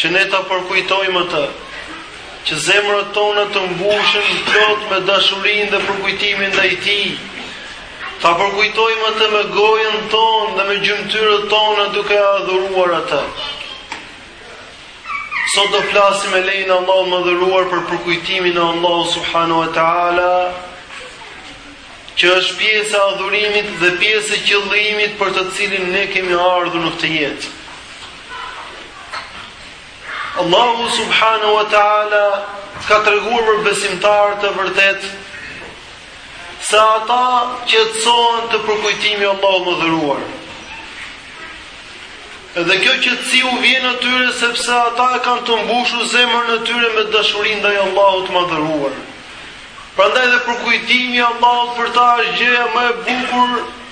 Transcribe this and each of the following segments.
Që ne ta përkujtojmë atë, që zemrat tona të mbushen plot me dashurinë dhe përkujtimin ndaj tij. Ta përkujtojmë atë me gojën tonë dhe me gjymtyrët tona duke e adhuruar atë. Sot do flasim me lejen e Allahut të Madhëruar për përkujtimin e Allahut subhanahu wa taala, që është pjesë e adhurimit dhe pjesë e qëllimit për të cilin ne kemi ardhur në këtë jetë. Allahu subhanahu wa taala ka treguar për besimtarët e vërtetë se ata qetësohen te përkujtimi i Allahut të Madhëruar. Edhe kjo qetësi u vjen atyre sepse ata e kanë të mbushur zemrën e tyre me dashurinë ndaj Allahut të Madhëruar. Prandaj dhe përkujtimi i Allahut për ta është gjëja më e bukur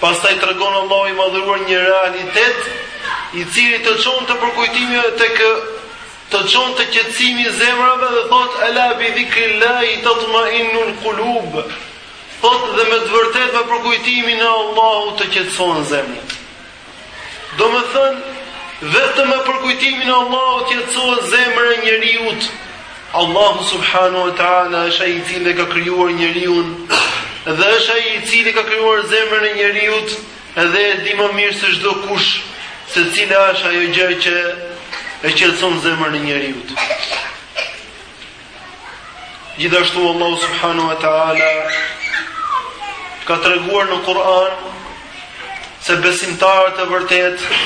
Pastaj tregon Allahu i Madhëruar një realitet i cili të çon te përkujtimi dhe tek të çon te qetësimi i zemrave dhe thotë ala bi dhikrillahi tatma'innul qulub. Thotë dhe me të vërtetë me përkujtimin e Allahut qetësohen zemrat. Domethënë, vetëm me përkujtimin e Allahut qetësohet zemra e njeriut. Allahu subhanahu wa taala është ai i cili ka krijuar njeriun dhe është ai i cili ka krijuar zemrën e njeriut dhe e di më mirë se çdokush se cila është ajo gjë që e qetëson zemrën e njeriu. Gjithashtu Allahu subhanahu wa taala ka treguar në Kur'an se besimtarët e vërtetë,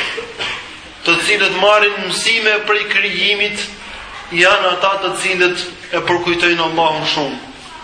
të cilët marrin mësime prej krijimit, janë ata të cilët e përkujtojnë Allahun shumë.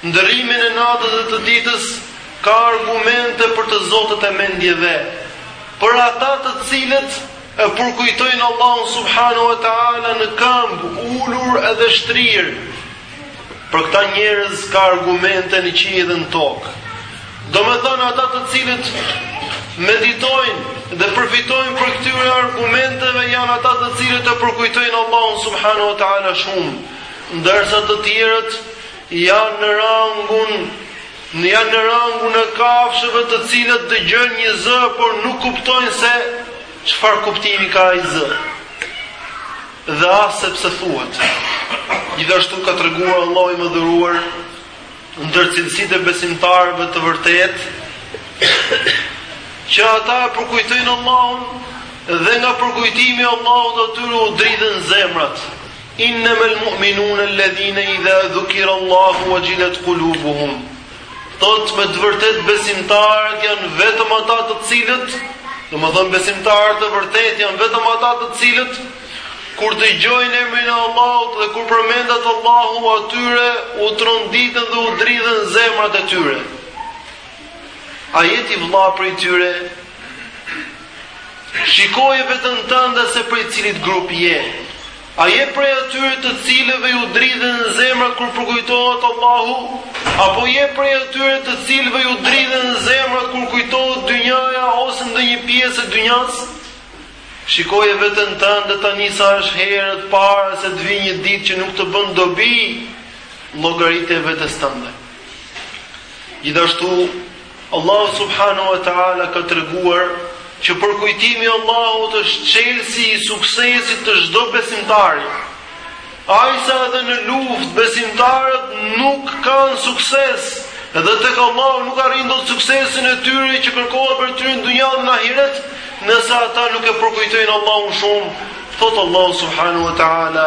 Ndërrimin e natës dhe të ditës ka argumente për të zotët e mendjeve. Për ata të cilët e përkujtojnë Allahun subhanahu wa taala në këmbë, ulur edhe shtrirë. Për këta njerëz ka argumente në qiell dhe në tokë. Domethënë ata të cilët meditojnë dhe përfitojnë prej këtyre argumenteve janë ata të cilët e përkujtojnë Allahun subhanahu wa taala shumë, ndërsa të tjerët Janë në rangun, në janë në rangun e kafshëve të cilat dëgjojnë një zë, por nuk kuptojnë se çfarë kuptimi ka ai zë. Dhe as se pse thuhet. Gjithashtu ka treguar Allahu i Madhëruar ndër cilësitë e besimtarëve të vërtetë që ata e përkujtojnë Allahun dhe nga përkujtimi i Allahut atyre u dridhen zemrat. Innama al-mu'minuna alladhina idha dhukira Allahu wajilat qulubuhum. Thot me të vërtet besimtarët janë vetëm ata të cilët, domethënë besimtarët të vërtet janë vetëm ata të cilët kur dëgjojnë emrin e Allahut dhe kur përmendet Allahu atyre, u tronditen dhe u dridhen zemrat e tyre. A je ti vëlla prej tyre Shikoje veten tënde se prej cilit grupi je. A je prej atyre të cilëve iu dridhen zemrat kur përkujtohet Allahu? Apo je prej atyre të cilëve iu dridhen zemrat kur kujtohet dynjaja ose ndonjë pjesë e dynjas? Shikoje veten tënde tani sa është herët para se të vi një ditë që nuk të bën dobi llogaritë e vetes tënde. Gjithashtu, Allahu subhanahu wa taala ka treguar që përkujtimi i Allahut është çelësi i suksesit të çdo besimtari. Aq sa edhe në luftë besimtarët nuk kanë sukses, edhe tek Allahu nuk arrin dot suksesin e tyre që kërkohet për ty në dynja, në ahiret, nëse ata nuk e përkujtojnë Allahun shumë, thot Allahu subhanahu wa taala.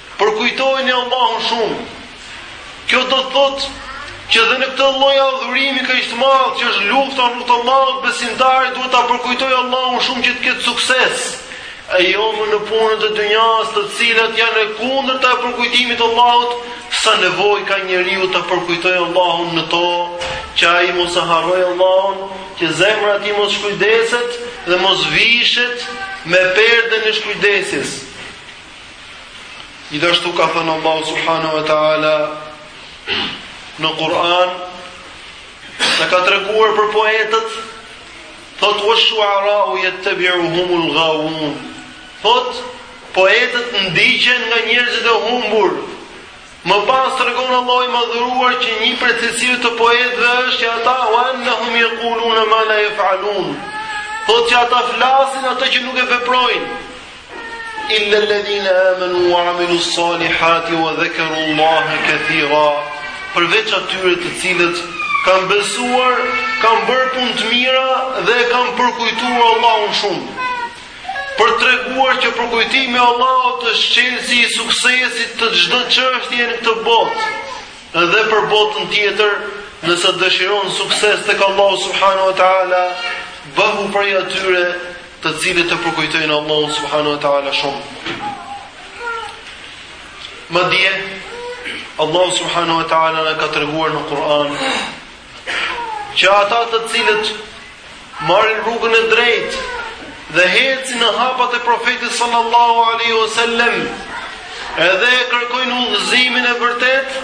Përkujtojeni Allahun shumë. Kjo do të thotë që dhe në këtë lloj adhurimi kaq të madh që është lufta rrugë të Allahut, besimtari duhet ta përkujtojë Allahun shumë që të ketë sukses. E jo më në punët e dynjas të cilat janë e kundërta e përkujtimit të Allahut, sa nevojë ka njeriu ta përkujtoj Allahun në to, që ai mos e harroj Allahun, që zemra e tij mos shkujdeset dhe mos vishet me perden e shkujdesjes. Gjithashtu ka thënë Allahu subhanahu wa taala në Kur'an se ka treguar për poetët thot wa shu'ara yattabi'uhumul ghawun. Thot poetët ndiqen nga njerëzit e humbur. Më pas tregon Allahu i madhëruar që një prej cilësive të poetëve është që ata wa annahum yaquluna ma la yaf'alun. Thot që ata flasin atë që nuk e veprojnë. Illa alladhina amanu wa amilu s-salihati wa dhakaru Allaha kathira. Përveç atyre të cilët kanë besuar, kanë bërë punë të mira dhe e kanë përkujtuar Allahun shumë. Për treguar që përkujtimi i Allahut është çelësi i suksesit të çdo çështjeje në këtë botë dhe për botën tjetër, nëse dëshiron sukses tek Allahu subhanahu wa taala, bëhu prej atyre të cilët e përkujtojnë Allahun subhanahu wa taala shumë. Madje Allahu subhanahu wa taala na ka treguar në Kur'an që ata të cilët marrin rrugën e drejtë dhe ecin në hapat e profetit sallallahu alaihi wasallam edhe e kërkojnë udhëzimin e vërtetë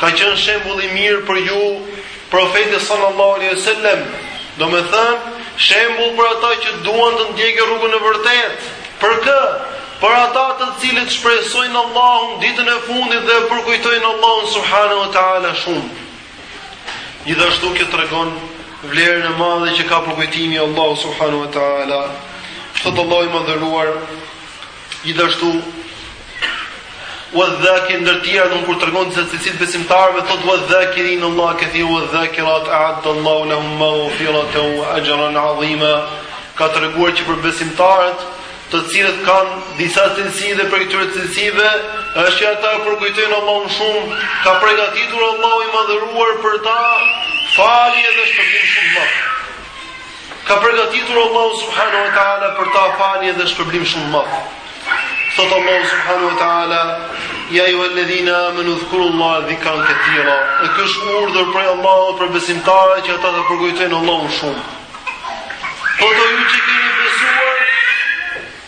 Ka qenë shembull i mirë për ju Profeti sallallahu alaihi wasallam, domethënë shembull për ata që duan të ndjekin rrugën e vërtetë. Për kë? Për ata të cilët shpresojnë Allahun ditën e fundit dhe përkujtojnë Allahun subhanahu wa taala shumë. Gjithashtu kjo tregon vlerën e madhe që ka përkujtimi i Allahut subhanahu wa taala. Thotë Allahu i madhëruar Gjithashtu, Wadhakir ndër të tjera domethënë kur tregon cilësitë e besimtarëve thotë Wadhakirin Allah kathiru wadhakirat a'adda Allahu lahum maghfirata wa ajran 'azima ka treguar që për besimtarët të cilët kanë disa cilësi dhe prej këtyre cilësive është që ata përkujtojnë Allahun shumë ka përgatitur Allahu i madhëruar për ta falje dhe shpërblim shumë të madh. Ka përgatitur Allahu subhanahu wa taala për ta falje dhe shpërblim shumë të madh. Thot Allahu subhanahu wa taala: "Ya ayyuhalladhina amanu dhkurullaha dhikran katira." Dhe ky është urdhër prej Allahut për besimtarët që ata ta përkujtojnë Allahun shumë. O ju që keni besuar,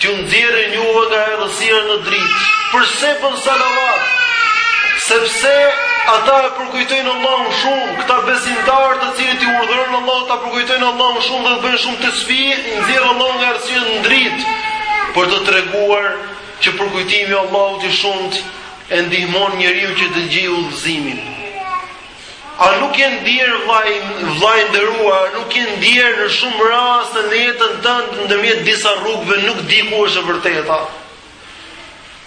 T'ju nxjerri juve nga errësira në dritë. Përse bën salavat? Sepse ata e përkujtojnë Allahun shumë, këta besimtarë të cilët i urdhëron Allahu ta përkujtojnë Allahun shumë dhe të bëjnë shumë tesbih, i nxjerr Allahu nga errësira në dritë për të treguar që përkujtimi i Allahut i shumtë e ndihmon njeriun që të gjejë udhëzimin. A nuk je ndier vllai, vllai i nderuar, a nuk je ndier në shumë raste në jetën tënde ndërmjet disa rrugëve nuk di ku është e vërteta?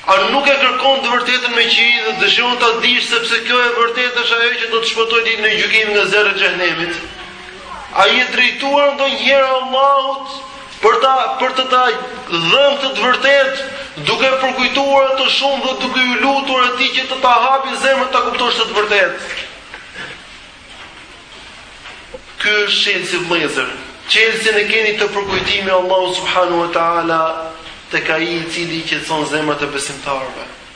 A nuk e kërkon të vërtetën me qiri dhe dëshiron ta dish sepse kjo e vërtetë është ajo që do të shpëtojë ditën e gjykimit nga zjarri i xhehenemit? A i je drejtuar ndonjëherë Allahut Për ta për të ta dhënë atë të vërtetë, duke përkujtuar atë shumë dhe duke ju lutur atij që të ta hapi zemrën ta kuptosh atë të vërtetë. Ky është çelësi vëllëzër. Çelësin e keni te përkujtimi i Allahut subhanahu wa taala tek ai i cili i qetson zemrat e besimtarëve.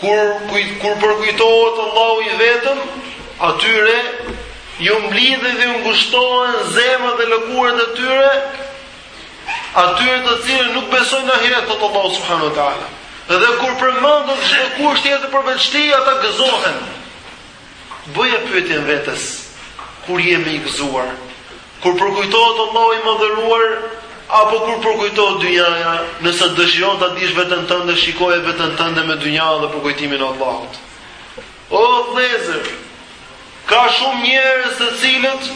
Kur kur përkujtohet Allahu i vetëm, atyre ju mblidhen dhe ju ngushtohen zemrat dhe lëkurët e tyre, atyre të cilët nuk besojnë në ahiret, thotë Allahu subhanahu wa taala. Dhe kur përmendet çdokush tjetër përveç tij, ata gëzohen. Bëja pyetjen vetes, Kur je më i gëzuar? Kur përkujtohet Allahu i Madhëruar apo kur përkujtohet dynjaja? Nëse dëshiron ta dish veten tënde, shikoje veten tënde me dynjanë dhe përkujtimin e Allahut. O vëllezër, ka shumë njerëz të cilët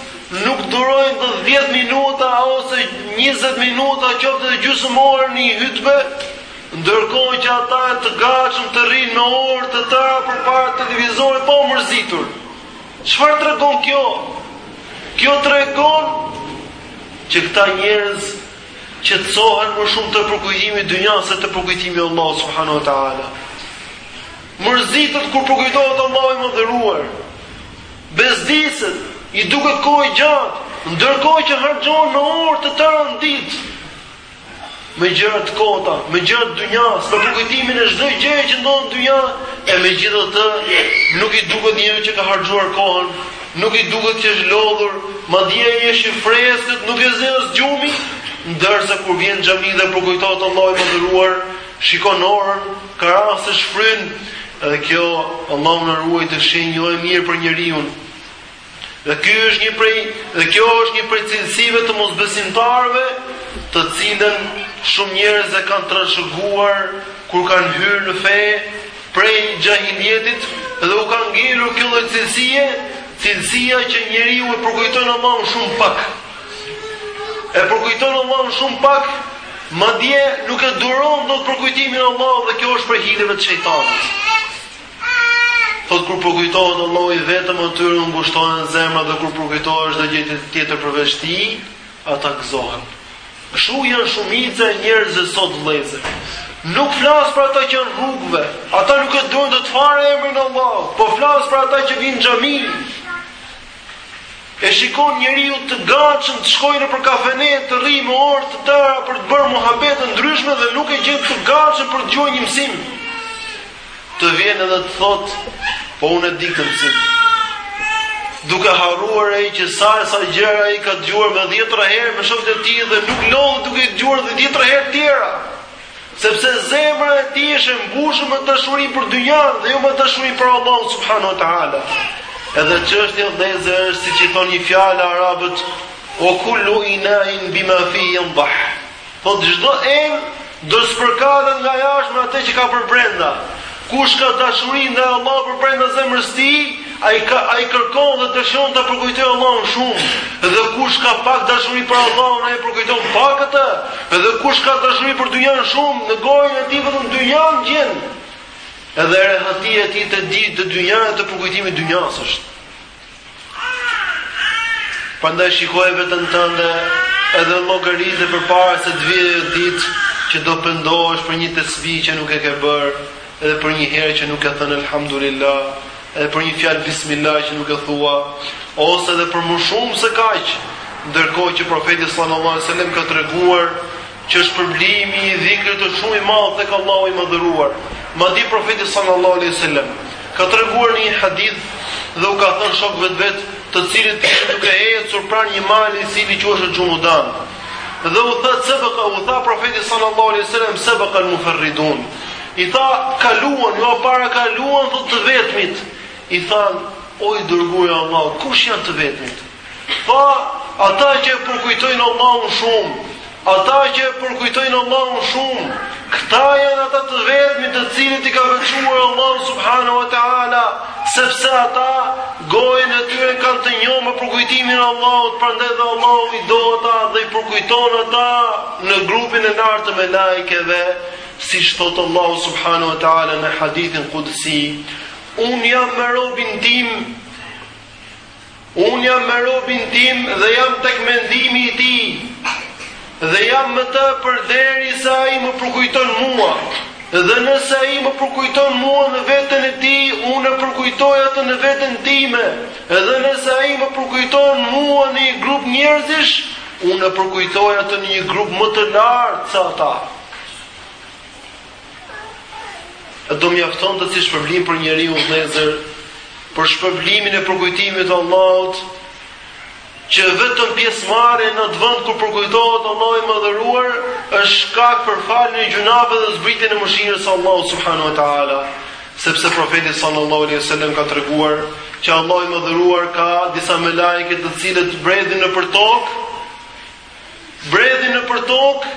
nuk durojnë dot 10 minuta ose 20 minuta qoftë edhe gjysmë orë në hutbë Ndërkohë që ata janë të gatshëm të rrinë me orë të tëra përpara televizorit pa u mërzitur. Çfarë tregon kjo? Kjo tregon që këta njerëz qetësohen më shumë te përkujtimi i dynjasë se te përkujtimi i Allahut subhanahu wa taala. Mërzitet kur përkujtohet Allahu i madhëruar. Bezdiset i duket kohë e gjatë, ndërkohë që harxhon orë të tëra në ditë. me gjëra të kota, me gjëra të dynjasë, me përkujtimin e çdo gjëje që ndodh në dynja, e megjithatë nuk i duket njeriut që ka harxhuar kohën, nuk i duket që është lodhur, madje ai është i freskët, nuk e zë as gjumi, ndërsa kur vjen në xhami dhe përkujtohet Allahu i madhëruar, shikon orën, ka raste shfryn, edhe kjo Allahu na ruajtë shenjë jo e mirë për njeriun. Dhe ky është një prej dhe kjo është një prej cilësive të mosbesimtarëve, të cilën shumë njerëz e kanë trashëguar kur kanë hyrë në fe prej xhahilijetit dhe u ka ngelur kjo lloj cilësie, cilësia që njeriu e përkujton Allahun shumë pak. E përkujton Allahun shumë pak, madje nuk e duron dot përkujtimin e Allahut dhe kjo është prej hileve të shejtanit. Thotë kur përkujtohet Allahu i vetëm atyre u ngushtohen zemrat dhe kur përkujtohet çdo gjë tjetër përveç tij, ata gëzohen. Kështu janë shumica e njerëzve sot vëllezër. Nuk flas për ata që janë rrugëve, ata nuk e duan dot fare emrin e Allahut, po flas për ata që vijnë në xhami. E shikon njeriun të gatshëm të shkojë nëpër kafene, të rrijë me orë të tëra për të bërë muhabete të ndryshme dhe nuk e gjen të gatshëm për të dëgjuar një mësim. Të vjen edhe të thotë, po unë e di këtë mësim. Duke harruar ai që sa e sa gjëra ai ka dëgjuar me dhjetëra herë me shokët e tij dhe nuk lodhet duke i dëgjuar dhe dhjetëra herë të tjera sepse zemra e tij është e mbushur me dashuri për dynjan dhe jo me dashuri për Allahun subhanehu ue teala. Edhe çështja vëllezër është siç i thonë një fjalë arabët, "Wa kullu ina'in bima fihi yandah." Thotë çdo enë do spërkahet nga jashtë me atë që ka për brenda. Kush ka dashuri ndaj Allahut për brenda zemrës së tij, ai ka ai kërkon dhe dëshiron ta përkujtojë Allahun shumë. Dhe kush ka pak dashuri për Allahun, ai përkujton pak atë. Dhe kush ka dashuri për dynjan shumë, në gojën e tij vetëm dynjan gjen. Edhe rehatia e tij te dy te dynjaja e te përkujtimi i dynjas është. Prandaj shikoje veten tënde edhe llogarite përpara se të vijë ajo ditë që do pendohesh për një tesbih që nuk e ke bërë, edhe për një herë që nuk ke thënë elhamdulillah, edhe për një fjalë bismillah që nuk e thua, ose edhe për më shumë se kaq. Ndërkohë që profeti sallallahu alajhi wasallam ka treguar Që shpërblimi i dhikrit është shumë i madh tek Allahu i Madhëruar. Madje profeti sallallahu alaihi wasallam ka treguar në një hadith dhe u ka thënë shokëve të vet, të cilët ishin duke ecur pranë një mali i cili quhej Xhumudan. Dhe u tha sebeka u tha profeti sallallahu alaihi wasallam sebeka el-mufarridun. I tha kaluan, ju parakaluan thotë të vetmit. I thanë o i dërguar i Allahut, kush janë të vetmit? Tha ata që e përkujtojnë Allahun shumë, ata që e përkujtojnë Allahun shumë, këta janë ata të vetmit të cilët i ka veçuar Allahu subhanahu wa taala, sepse ata gojën e tyre e kanë të njomë me përkujtimin e Allahut, prandaj dhe Allahu i do ata dhe i përkujton ata në grupin e lartë të melajkeve, siç thotë Allahu subhanahu wa taala në hadithin kudsi, unë jam me robin tim Unë jam me robin tim dhe jam tek mendimi i tij, dhe jam me të përderisa ai më përkujton mua, dhe nëse ai më përkujton mua në veten e tij, unë e përkujtoj atë në veten time, dhe nëse ai më përkujton mua në një grup njerëzish, unë e përkujtoj atë në një grup më të lartë se ata. Do mjaftonte si shpërblim për njeriun vëllezër, për shpërblimin e përkujtimit të Allahut, që vetëm pjesëmarrja në atë vend ku përkujtohet Allahu i madhëruar, është shkak për faljen e gjynaheve dhe zbritjen e mëshirës së Allahut subhanahu wa ta'ala, sepse profeti sallallahu alaihi wasallam ka treguar që Allahu i madhëruar ka disa melajke të cilët bredhin nëpër tokë, bredhin nëpër tokë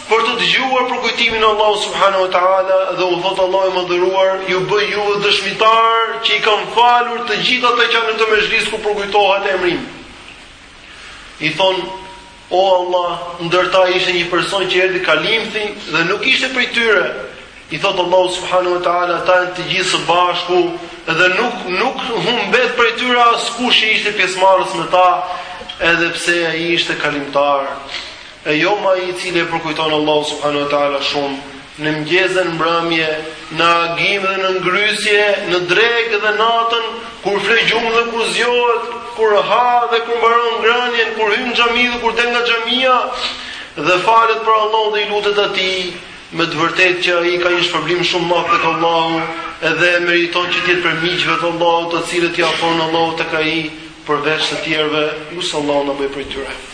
për të dëgjuar përkujtimin e Allahut subhanahu wa taala dhe u thotë Allahu i madhëruar ju bëj juve dëshmitarë që i kam falur të gjithë ata që janë në atë mexhlis ku përkujtohet emri im. I thonë O Allah, ndër ta ishte një person që erdhi kalimthi dhe nuk ishte prej tyre. I thotë Allahu subhanahu wa taala ata janë të gjithë së bashku dhe nuk nuk humbet prej tyre askush që ishte pjesëmarrës me ta, edhe pse ai ishte kalimtar. E jo më ai i cili e përkujton Allahun subhanahu wa taala shumë, në mëngjes dhe në mbrëmje, në agim dhe në ngrysje, në drekë dhe natën, kur fle gjumë dhe kur zgjohet, kur ha dhe kur mbaron ngrënien, kur hyn në xhami dhe kur del nga xhamia, dhe falet për Allahun dhe i lutet atij, me të vërtetë që ai ka një shpërblim shumë madh tek Allahu, edhe e meriton që të jetë prej miqve të Allahut, të cilët i afron Allahu tek ai përveç të tjerëve, lus Allahun na bëj prej tyre.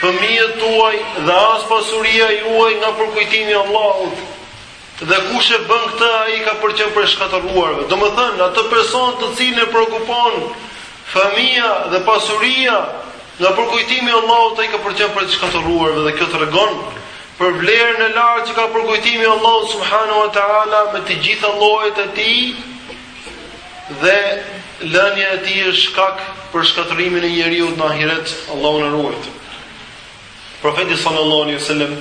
fëmijët tuaj dhe as pasuria juaj nga përkujtimi i Allahut. Dhe kush e bën këtë, ai ka për qenë prej të shkatërruarve. Domethënë, atë person të cilin e preokupon fëmija dhe pasuria nga përkujtimi i Allahut, ai ka për qenë prej të shkatërruarve dhe kjo tregon për vlerën e lartë që ka përkujtimi i Allahut subhanahu wa taala me të gjitha llojet e tij, Dhe lënia e tij është shkak për shkatërrimin e njeriut në ahiret, Allahu na ruajtë. Profeti sallallahu alaihi wasallam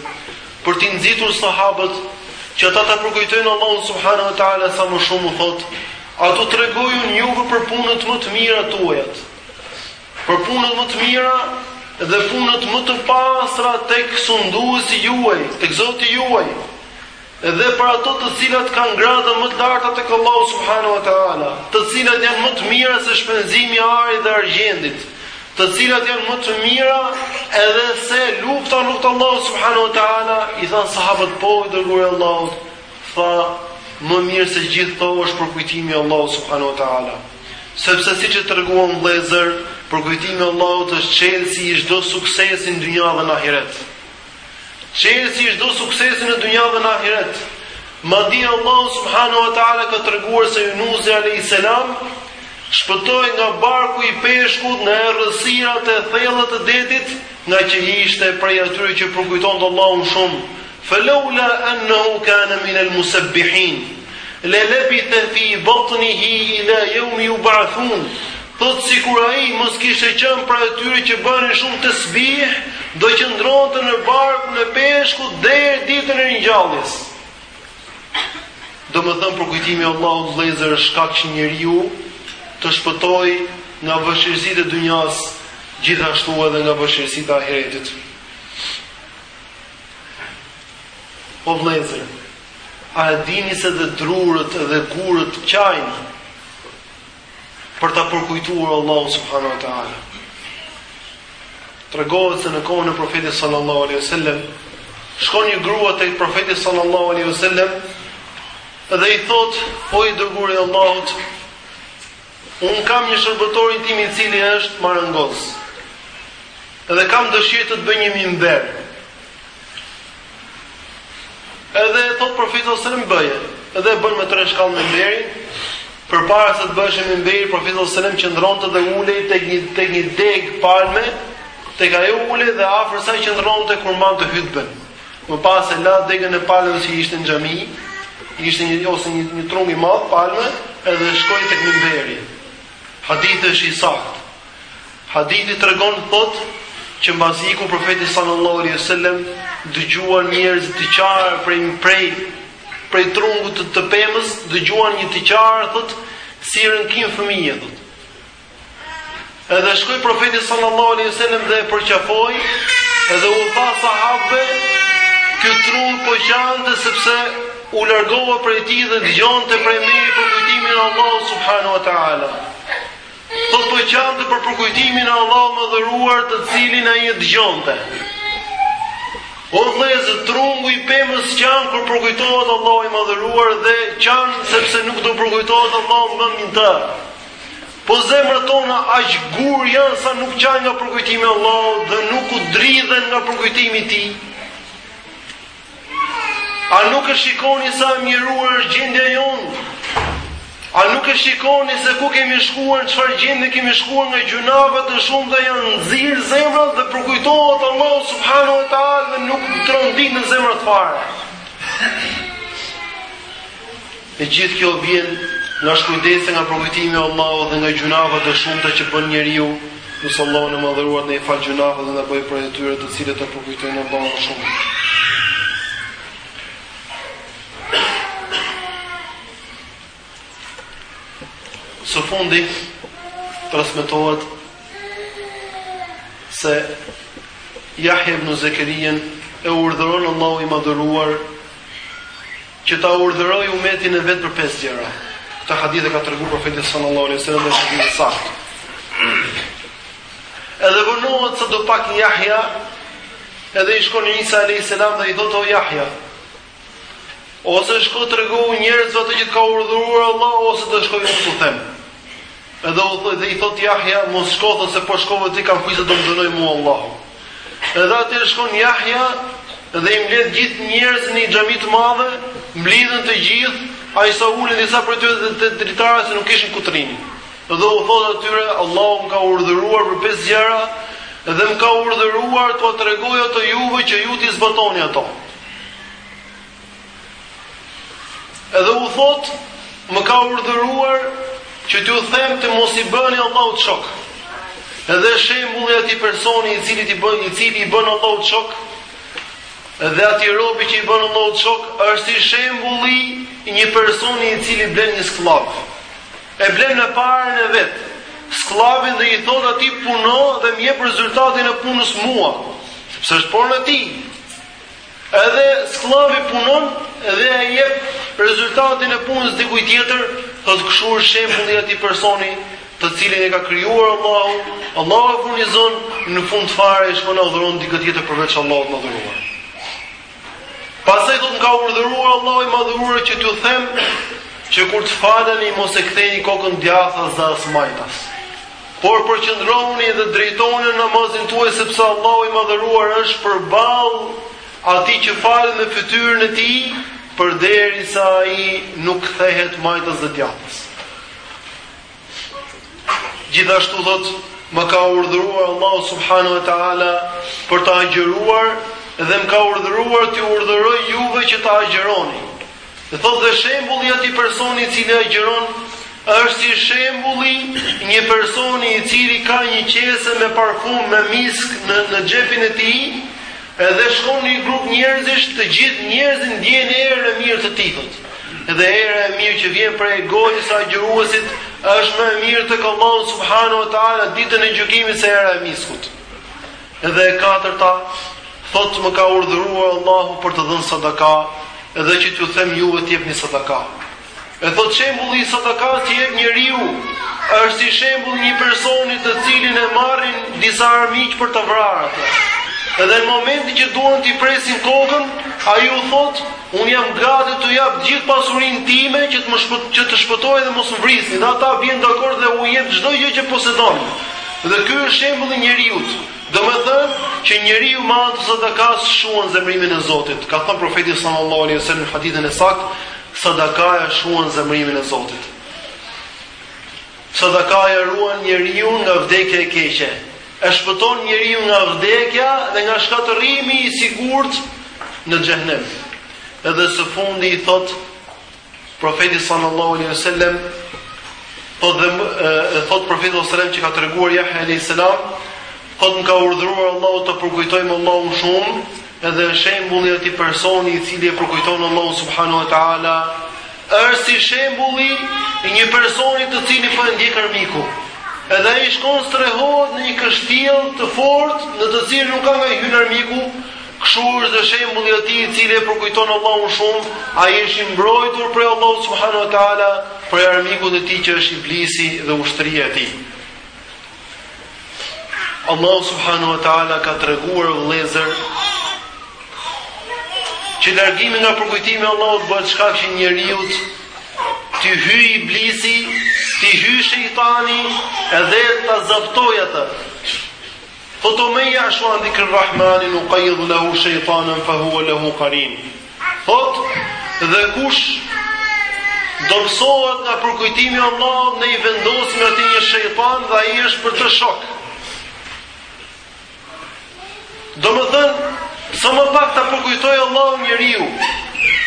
për t'i nxitur sahabët që ata ta përkujtojnë Allahun subhanahu wa taala sa më shumë u thotë, a t'ju tregoj unë juve për punët më të mira tuaja? Për punët më të mira dhe punët më të pastra tek sunduesi juaj, tek Zoti juaj. Edhe për ato të cilat kanë gradë më të larta tek Allahu subhanahu wa taala, të cilat janë më të mira se shpenzimi i arit dhe argjendit, të cilat janë më të mira edhe se lufta në rrugë t'Allahut subhanahu wa taala, i thanë sahabët po i dërguar i Allahut, tha më mirë se gjithë këto është përkujtimi i Allahut subhanahu wa taala. Sepse siç e treguam vëllezër, përkujtimi i Allahut është çelësi i çdo suksesi në dynja dhe në ahiret. Çelësi i çdo suksesi në dynja dhe në ahiret. Madje Allahu subhanahu wa taala ka treguar se Yunusi alayhis salam shpëtoi nga barku i peshkut në errësirat e thella të detit, ngaqë ishte prej atyre që përkujtonte Allahun shumë. Falaula annahu kana min al-musabbihin la labitha fi batnihi ila yawmi yub'athun. Thotë sikur ai mos kishte qenë prej atyre që bënin shumë tesbih, do qëndronte në barkun e peshkut deri ditën e ringjalljes. Domethënë përkujtimi i Allahut vëllezër është shkak që njeriu të shpëtojë nga vështirësitë e dynjas, gjithashtu edhe nga vështirësitë e ahiretit. Po vëllezër, a e dini se dhe drurët dhe gurët qajnë? për ta përkujtuar Allahut subhanahu wa taala. Tregohet se në kohën e Profetit sallallahu alaihi wasallam shkon një grua tek Profeti sallallahu alaihi wasallam dhe i thot, "O i dërguari i Allahut, un kam një shërbëtorin tim i cili është marangoz. Dhe kam dëshirë të të bëj një mimber." Edhe thotë profeti sallallahu alajhi wasallam bëje. Edhe e bën me tre shkallë mimberin përpara se të bëheshe mimberi profeti sallallahu alajhi wasallam qëndronte dhe ulej tek një tek një deg palme, tek ajo ulej dhe afër saj qëndronte kur mbante hutben. Më pas e la degën e palmës që ishte në xhami, ishte një ose një një trung i madh palme, edhe shkoi tek mimberi. Hadithi është i saktë. Hadithi tregon thotë që mbasi iku profeti sallallahu alaihi wasallam dëgjuan njerëzit të qarë prej prej prej trungut të, të pemës dëgjuan një të qarë thotë si rënkim fëmijë thotë Edhe shkoi profeti sallallahu alaihi wasallam dhe e përqafoi, edhe u tha sahabëve, "Ky trung po qante sepse u largova prej tij dhe dëgjonte prej meje përkujtimin e Allahut subhanahu wa taala." Thotë po qante për përkujtimin e Allahut madhëruar të cilin ai e dëgjonte. O vëllezër, trungu i pemës qan kur përkujtohet Allahu i madhëruar dhe qan sepse nuk do përkujtohet Allahu më mbi të. Po zemrat tona aq gur janë sa nuk qan nga përkujtimi i Allahut dhe nuk u dridhen nga përkujtimi i tij. A nuk e shikoni sa e mjeruar gjendja jonë? A nuk e shikoni se ku kemi shkuar, çfarë gjendje kemi shkuar nga gjynahet e shumta janë nxirr zemrat dhe përkujtohet Allahu subhanahu wa taala dhe nuk tronditen zemrat fare. E gjithë kjo vjen nga shkujdesja nga përkujtimi i Allahut dhe nga gjynahet e shumta që bën njeriu, lus Allahun e Madhëruar të na i falë gjynahet dhe të na bëjë prej atyre të cilët e përkujtojnë Allahun shumë. Së fundi transmetohet se Jahje ibn Zekerijen e urdhëron Allahu i madhëruar Që ta urdhërojë umetin e vet për pesë gjëra. Këtë hadith e ka treguar profeti sallallahu alaihi wasallam në hadithin e saktë. Edhe vonohet sado pak Jahja, edhe i shkon Isa alayhis salam dhe i thotë o Jahja. Ose shko tregou njerëzve atë që të ka urdhëruar Allahu ose do shkoj unë t'u them. Edhe u thoi dhe i thotë Jahja, mos shko thotë se po shkove ti, kam frikë se do më dënojë mua Allahu. Edhe atje shkon Jahja dhe i mbledh gjithë njerëzit në një xhami të madhe, mblidhen të gjithë, aq sa ulen disa prej tyre te dritarja se nuk kishin ku të rrinin. Edhe u thotë atyre, Allahu më ka urdhëruar për pesë gjëra dhe më ka urdhëruar t'ua tregoj ato juve që ju t'i zbatoni ato. Edhe u thotë, më ka urdhëruar që t'ju them të mos i bëni Allahut shok. Edhe shembulli i atij personi i cili i bën i cili i bën Allahut shok, edhe atij robi që i bën Allahut shok, është si shembulli i një personi i cili blen një skllav. E blen me paren e vet skllavin dhe i thotë atij puno dhe më jep rezultatin e punës mua, sepse është prona e tij. Edhe skllavi punon dhe e jep rezultatin e punës dikujt tjetër, thotë kështu është shembulli i atij personi të cilin e ka krijuar Allahu, Allahu e furnizon, në fund fare ai shkon e adhuron dikë tjetër përveç Allahut të madhëruar. Pastaj thotë më ka urdhëruar Allahu i madhëruar që t'ju them që kur të faleni mos e ktheni kokën djathtas dhe as majtas. Por përqendrohuni dhe drejtohuni në namazin tuaj sepse Allahu i Madhëruar është përballë atij që falet me fytyrën e tij, përderisa ai nuk kthehet majtas dhe djathtas. Gjithashtu thotë, më ka urdhëruar Allahu subhanahu wa taala për të agjëruar dhe më ka urdhëruar t'ju urdhëroj juve që të agjëroni. Dhe thotë dhe shembulli i atij personi i cili agjëron është si shembulli i një personi i cili ka një qese me parfum me misk në në xhepin e tij, edhe shkon në një grup njerëzish, të gjithë njerëzit ndiejnë erën e mirë të tij, thotë. Dhe era e mirë që vjen prej gojës së agjëruesit është më e mirë tek Allahu subhanahu wa taala ditën e gjykimit se era e miskut. Edhe e katërta, thotë më ka urdhëruar Allahu për të dhënë sadaka, dhe që t'ju them juve të jepni sadaka. E thotë shembulli i sadakas që jep njeriu është si shembulli i një personi të cilin e marrin disa armiq për ta vrarë atë. Edhe në momentin që duan t'i presin kokën, ai u thotë, unë jam gati t'u jap gjithë pasurinë time që të më shpët që të shpëtoj dhe mos më vrisni. Dhe ata bien dakord dhe u jep çdo gjë që posedon. Dhe ky është shembulli i njeriut, domethënë që njeriu me anë të sadakas shuan zemërimin e Zotit. Ka thënë profeti sallallahu alaihi wasallam në hadithin e saktë, sadakaja shuan zemërimin e Zotit. Sadakaja ruan njeriun nga vdekja e keqe. E shpëton njeriun nga vdekja dhe nga shkatërrimi i sigurt në xhehenem. Edhe së fundi i thotë Profeti sallallahu alaihi wasallam po dhe thot profeti sallallahu alaihi wasallam që ka treguar Yahya alaihi salam, thot më ka urdhëruar Allahu ta përkujtojmë Allahun shumë, edhe shembulli i atij personi i cili e përkujton Allahun subhanahu wa taala është si shembulli i një personi të cilin po e ndjek armiku. Edhe ai shkon strehohet në një kështjell të fortë, në të cilën nuk ka nga i hyn armiku, Kështu është dhe shembulli i atij i cili e përkujton Allahun shumë, ai është i mbrojtur prej Allahut subhanahu wa taala, prej armikut të tij që është iblisi dhe ushtria e tij. Allahu subhanahu wa taala ka treguar vëllezër që largimi nga përkujtimi i Allahut bëhet shkak që njeriut t'i hyjë iblisi, t'i hyjë shejtani edhe ta zaptojë atë. Thotë ue men ja'shu an dhikri rahmani nuqayyidh lehu shejtanen fe huve lehu karin. Thotë dhe kush largohet nga përkujtimi i Allahut ne i vendosim atij një shejtan dhe ai është për të shok. Domethënë Sa më pak ta përkujtojë Allahun njeriu,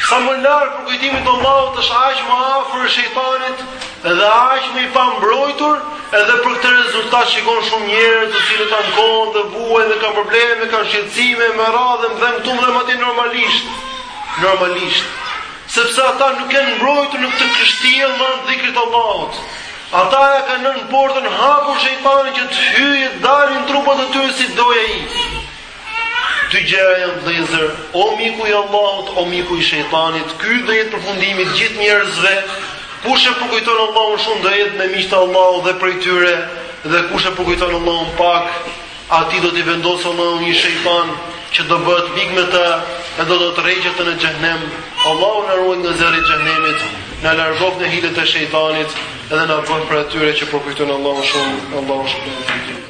sa më larg përkujtimit të Allahut është aq më afër shejtanit dhe aq më i pambrojtur, edhe për këtë rezultat shikon shumë njerëz të cilët kanë kohën dhe vuajnë dhe kanë probleme, kanë shqetësime me radhën dhe më tumë dhe më ti normalisht. Normalisht. Sepse ata nuk janë mbrojtur në këtë kështjellën e dhikrit të Allahut. Ata ia kanë lënë portën hapur shejtanit që të hyjë e të dalë në trupat e tyre si të dojë ai. Dy gjëra janë vëllezër, o miku i Allahut, o miku i shejtanit, ky do jetë përfundimi i gjithë njerëzve. Kush e përkujton Allahun shumë do jetë me miqtë e Allahut dhe prej tyre, dhe kush e përkujton Allahun pak, atij do t'i vendosë Allahu një shejtan që do bëhet mik me të dhe do ta tërheqë atë në xhenem. Allahu na ruajt nga zjarri i xhenemit, na largoftë nga hilet e shejtanit dhe na bëftë prej atyre që përkujtojnë Allahun shumë, Allahu shpëton.